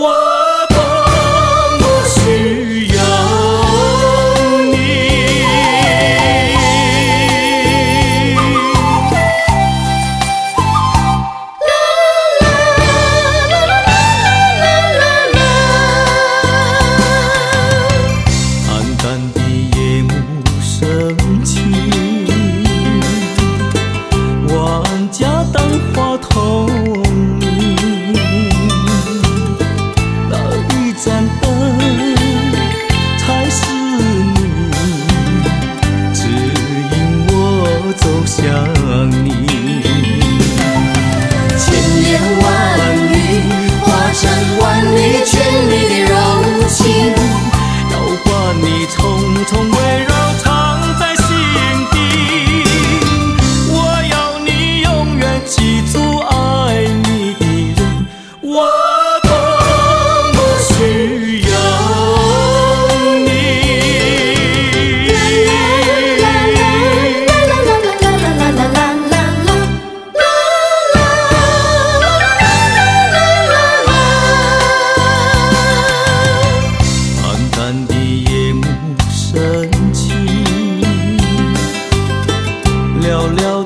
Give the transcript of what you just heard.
我更不需要你。啦啦啦啦啦啦啦啦啦。暗淡的夜幕升起，万家灯火通。money. 夜幕升起，寥寥。